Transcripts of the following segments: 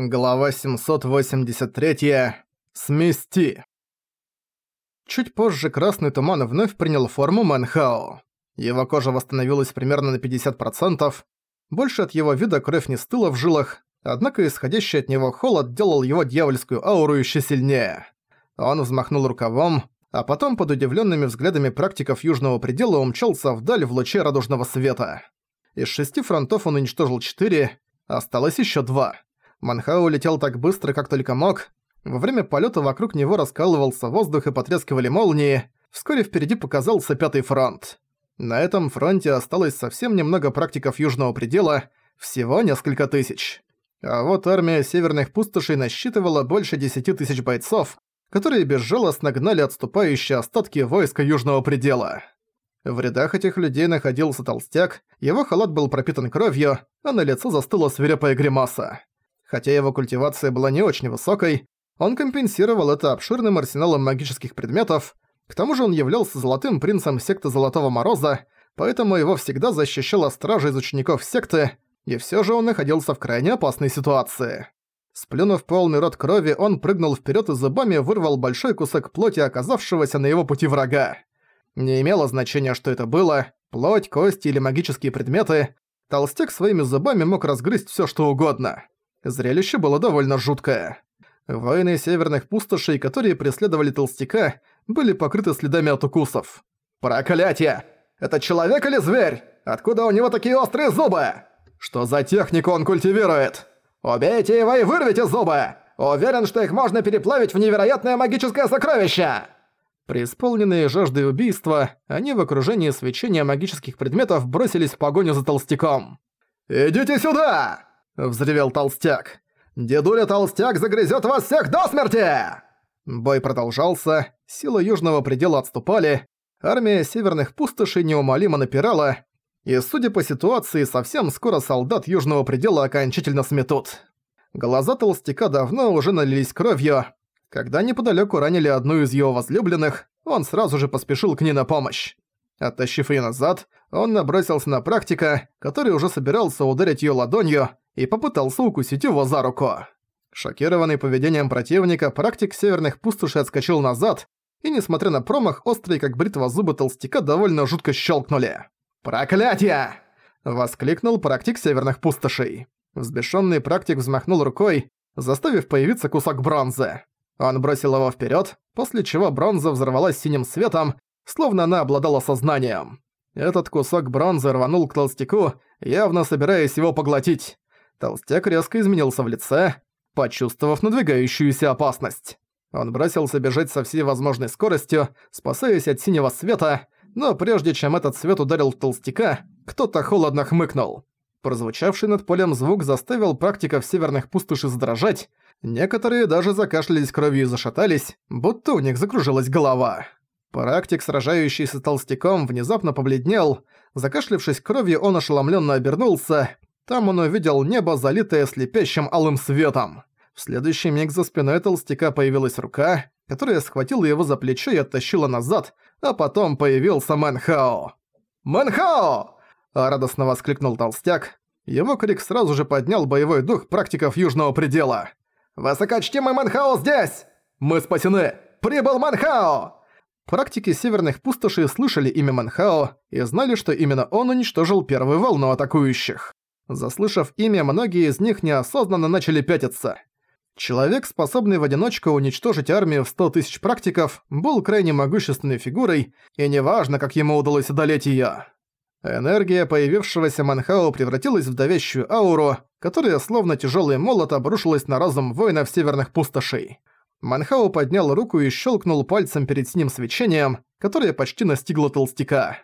Глава 783. Смести. Чуть позже красный туман вновь принял форму Мэнхао. Его кожа восстановилась примерно на 50%, больше от его вида кровь не стыла в жилах, однако исходящий от него холод делал его дьявольскую ауру еще сильнее. Он взмахнул рукавом, а потом под удивленными взглядами практиков Южного Предела умчался вдаль в луче радужного света. Из шести фронтов он уничтожил четыре, осталось еще два. Манхау летел так быстро, как только мог. Во время полета вокруг него раскалывался воздух и потрескивали молнии. Вскоре впереди показался пятый фронт. На этом фронте осталось совсем немного практиков Южного Предела, всего несколько тысяч. А вот армия Северных Пустошей насчитывала больше десяти тысяч бойцов, которые безжалостно гнали отступающие остатки войска Южного Предела. В рядах этих людей находился толстяк, его халат был пропитан кровью, а на лицо застыла свирепая гримаса. Хотя его культивация была не очень высокой, он компенсировал это обширным арсеналом магических предметов, к тому же он являлся золотым принцем секты Золотого Мороза, поэтому его всегда защищала стража из учеников секты, и всё же он находился в крайне опасной ситуации. Сплюнув полный рот крови, он прыгнул вперёд и зубами вырвал большой кусок плоти оказавшегося на его пути врага. Не имело значения, что это было, плоть, кости или магические предметы, толстяк своими зубами мог разгрызть всё что угодно. Зрелище было довольно жуткое. Воины северных пустошей, которые преследовали толстяка, были покрыты следами от укусов. «Проклятие! Это человек или зверь? Откуда у него такие острые зубы? Что за технику он культивирует? Убейте его и вырвите зубы! Уверен, что их можно переплавить в невероятное магическое сокровище!» Преисполненные жаждой убийства, они в окружении свечения магических предметов бросились в погоню за толстяком. «Идите сюда!» Взревел толстяк. «Дедуля толстяк загрызет вас всех до смерти!» Бой продолжался, силы южного предела отступали, армия северных пустошей неумолимо напирала, и, судя по ситуации, совсем скоро солдат южного предела окончательно сметут. Глаза толстяка давно уже налились кровью. Когда неподалёку ранили одну из его возлюбленных, он сразу же поспешил к ней на помощь. Оттащив её назад, он набросился на практика, который уже собирался ударить её ладонью, и попытался укусить его за руку. Шокированный поведением противника, практик северных пустошей отскочил назад, и, несмотря на промах, острые как бритва зубы толстяка довольно жутко щелкнули. «Проклятие!» — воскликнул практик северных пустошей. Взбешенный практик взмахнул рукой, заставив появиться кусок бронзы. Он бросил его вперед, после чего бронза взорвалась синим светом, словно она обладала сознанием. Этот кусок бронзы рванул к толстяку, явно собираясь его поглотить. Толстяк резко изменился в лице, почувствовав надвигающуюся опасность. Он бросился бежать со всей возможной скоростью, спасаясь от синего света, но прежде чем этот свет ударил толстяка, кто-то холодно хмыкнул. Прозвучавший над полем звук заставил практиков северных пустошей задрожать, некоторые даже закашлялись кровью и зашатались, будто у них закружилась голова. Практик, сражающийся с толстяком, внезапно побледнел, закашлявшись кровью, он ошеломленно обернулся, там он увидел небо, залитое слепящим алым светом. В следующий миг за спиной толстяка появилась рука, которая схватила его за плечо и оттащила назад, а потом появился Мэнхао. «Мэнхао!» – радостно воскликнул толстяк. Его крик сразу же поднял боевой дух практиков Южного Предела. «Высокочтимый Мэнхао здесь! Мы спасены! Прибыл Мэнхао!» Практики Северных Пустошей слышали имя Мэнхао и знали, что именно он уничтожил первую волну атакующих. Заслышав имя, многие из них неосознанно начали пятиться. Человек, способный в одиночку уничтожить армию в 100 тысяч практиков, был крайне могущественной фигурой, и неважно, как ему удалось одолеть её. Энергия появившегося Манхао превратилась в давящую ауру, которая словно тяжёлый молот обрушилась на разум воинов северных пустошей. Манхао поднял руку и щелкнул пальцем перед синим свечением, которое почти настигло толстяка.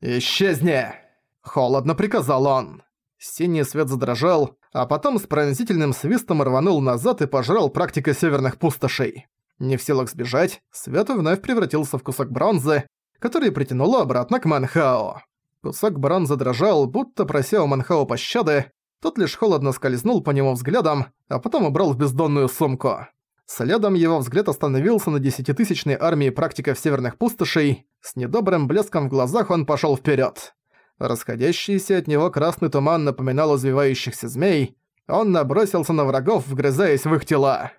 «Исчезни!» – холодно приказал он. Синий свет задрожал, а потом с пронзительным свистом рванул назад и пожрал практика северных пустошей. Не в силах сбежать, свет вновь превратился в кусок бронзы, который притянуло обратно к Манхао. Кусок бронзы дрожал, будто прося у Манхао пощады, тот лишь холодно скользнул по нему взглядом, а потом убрал в бездонную сумку. Следом его взгляд остановился на десятитысячной армии практиков северных пустошей, с недобрым блеском в глазах он пошёл вперёд. Расходящийся от него красный туман напоминал извивающихся змей. Он набросился на врагов, вгрызаясь в их тела.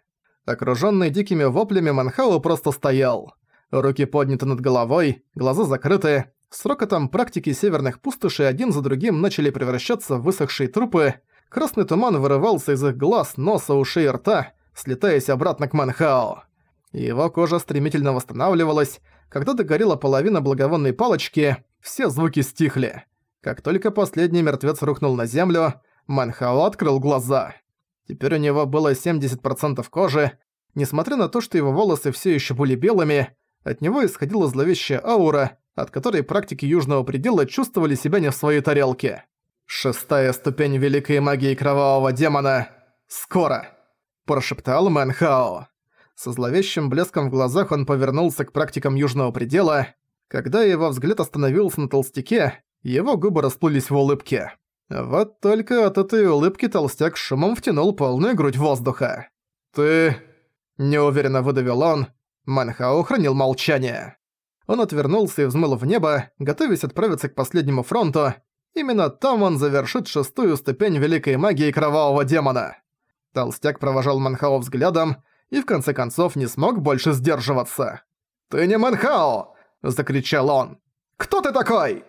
Окружённый дикими воплями, Манхау просто стоял. Руки подняты над головой, глаза закрыты. С рокотом практики северных пустошей один за другим начали превращаться в высохшие трупы. Красный туман вырывался из их глаз, носа, ушей и рта, слетаясь обратно к Манхао. Его кожа стремительно восстанавливалась. Когда догорела половина благовонной палочки, все звуки стихли. Как только последний мертвец рухнул на землю, Манхао открыл глаза. Теперь у него было 70% кожи. Несмотря на то, что его волосы все еще были белыми, от него исходила зловещая аура, от которой практики Южного Предела чувствовали себя не в своей тарелке. «Шестая ступень Великой Магии Кровавого Демона! Скоро!» – прошептал Мэнхао. Со зловещим блеском в глазах он повернулся к практикам Южного Предела. Когда его взгляд остановился на толстяке, его губы расплылись в улыбке. Вот только от этой улыбки толстяк шумом втянул полную грудь воздуха. «Ты...» – неуверенно выдавил он. Манхао хранил молчание. Он отвернулся и взмыл в небо, готовясь отправиться к последнему фронту. Именно там он завершит шестую ступень Великой Магии Кровавого Демона. Толстяк провожал Манхао взглядом и в конце концов не смог больше сдерживаться. «Ты не Манхао!» – закричал он. «Кто ты такой?»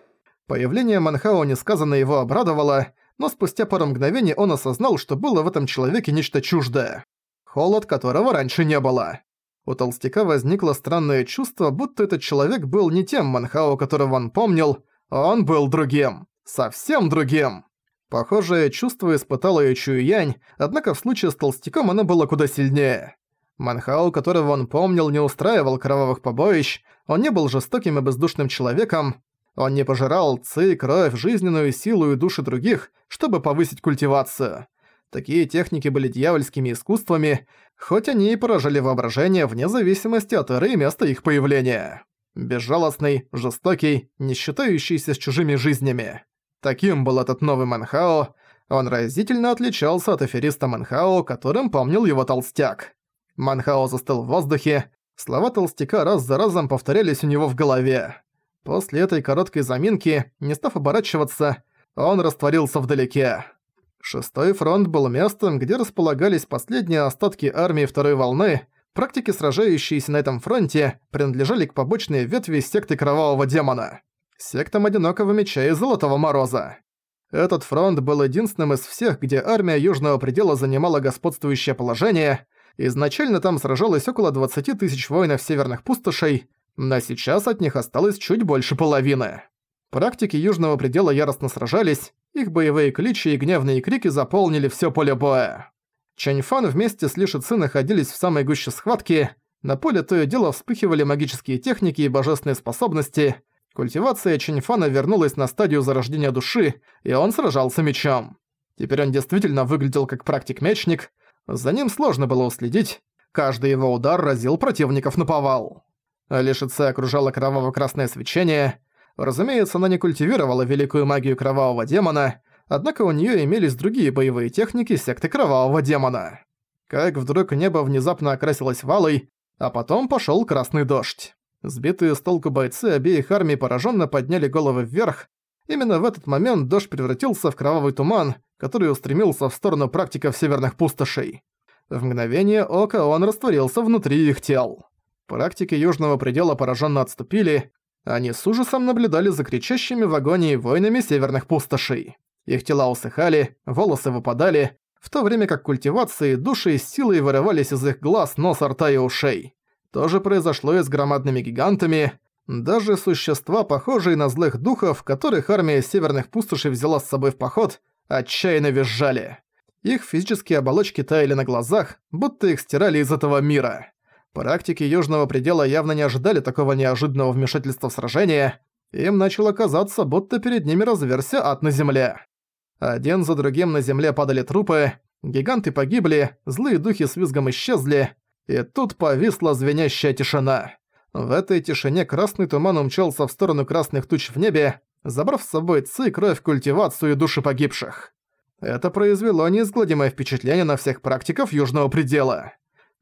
Появление Манхао несказанно его обрадовало, но спустя пару мгновений он осознал, что было в этом человеке нечто чуждое. Холод которого раньше не было. У толстяка возникло странное чувство, будто этот человек был не тем Манхао, которого он помнил, а он был другим. Совсем другим. Похожее чувство испытала и Чуянь, однако в случае с толстяком оно было куда сильнее. Манхао, которого он помнил, не устраивал кровавых побоищ, он не был жестоким и бездушным человеком, он не пожирал ци, кровь, жизненную силу и души других, чтобы повысить культивацию. Такие техники были дьявольскими искусствами, хоть они и поражали воображение вне зависимости от эры и места их появления. Безжалостный, жестокий, не считающийся с чужими жизнями. Таким был этот новый Манхао, он разительно отличался от афериста Манхао, которым помнил его толстяк. Манхао застыл в воздухе, слова толстяка раз за разом повторялись у него в голове. После этой короткой заминки, не став оборачиваться, он растворился вдалеке. Шестой фронт был местом, где располагались последние остатки армии второй волны. Практики, сражающиеся на этом фронте, принадлежали к побочной ветви секты Кровавого Демона. Сектам Одинокого Меча и Золотого Мороза. Этот фронт был единственным из всех, где армия Южного Предела занимала господствующее положение. Изначально там сражалось около 20 тысяч воинов северных пустошей, но сейчас от них осталось чуть больше половины. Практики Южного Предела яростно сражались, их боевые кличи и гневные крики заполнили все поле боя. Чаньфан вместе с Ли Шици находились в самой гуще схватки, на поле то и дело вспыхивали магические техники и божественные способности, культивация Чаньфана вернулась на стадию зарождения души, и он сражался мечом. Теперь он действительно выглядел как практик-мечник, за ним сложно было уследить, каждый его удар разил противников на повал. Лишице окружало кроваво-красное свечение. Разумеется, она не культивировала великую магию кровавого демона, однако у неё имелись другие боевые техники секты кровавого демона. Как вдруг небо внезапно окрасилось валой, а потом пошёл красный дождь. Сбитые с толку бойцы обеих армий поражённо подняли головы вверх. Именно в этот момент дождь превратился в кровавый туман, который устремился в сторону практиков северных пустошей. В мгновение ока он растворился внутри их тел. Практики Южного Предела пораженно отступили, они с ужасом наблюдали за кричащими в агонии воинами северных пустошей. Их тела усыхали, волосы выпадали, в то время как культивации, души и силой вырывались из их глаз, носа, рта и ушей. То же произошло и с громадными гигантами. Даже существа, похожие на злых духов, которых армия северных пустошей взяла с собой в поход, отчаянно визжали. Их физические оболочки таяли на глазах, будто их стирали из этого мира. Практики Южного Предела явно не ожидали такого неожиданного вмешательства в сражение. Им начало казаться, будто перед ними разверся ад на земле. Один за другим на земле падали трупы, гиганты погибли, злые духи с визгом исчезли, и тут повисла звенящая тишина. В этой тишине красный туман умчался в сторону красных туч в небе, забрав с собой ци, кровь, культивацию и души погибших. Это произвело неизгладимое впечатление на всех практиков Южного Предела.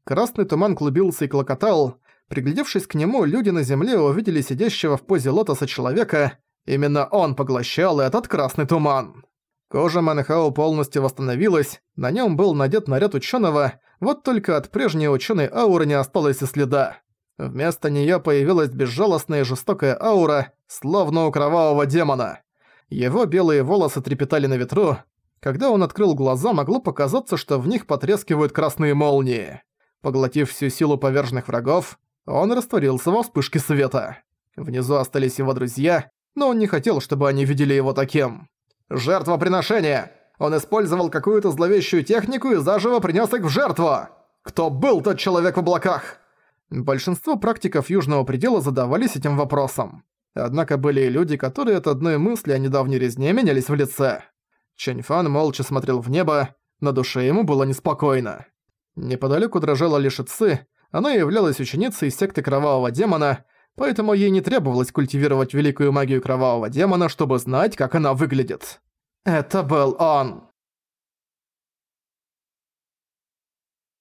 Красный туман клубился и клокотал. Приглядевшись к нему, люди на земле увидели сидящего в позе лотоса человека. Именно он поглощал этот красный туман. Кожа Манхао полностью восстановилась, на нем был надет наряд ученого, вот только от прежней ученой ауры не осталось и следа. Вместо нее появилась безжалостная жестокая аура, словно у кровавого демона. Его белые волосы трепетали на ветру. Когда он открыл глаза, могло показаться, что в них потрескивают красные молнии. Поглотив всю силу поверженных врагов, он растворился во вспышке света. Внизу остались его друзья, но он не хотел, чтобы они видели его таким. «Жертвоприношение! Он использовал какую-то зловещую технику и заживо принес их в жертву! Кто был тот человек в облаках?» Большинство практиков Южного Предела задавались этим вопросом. Однако были и люди, которые от одной мысли о недавней резне менялись в лице. Чэньфан молча смотрел в небо, на душе ему было неспокойно. Неподалеку дрожала лишь Ци, она являлась ученицей секты Кровавого Демона, поэтому ей не требовалось культивировать великую магию Кровавого Демона, чтобы знать, как она выглядит. Это был он.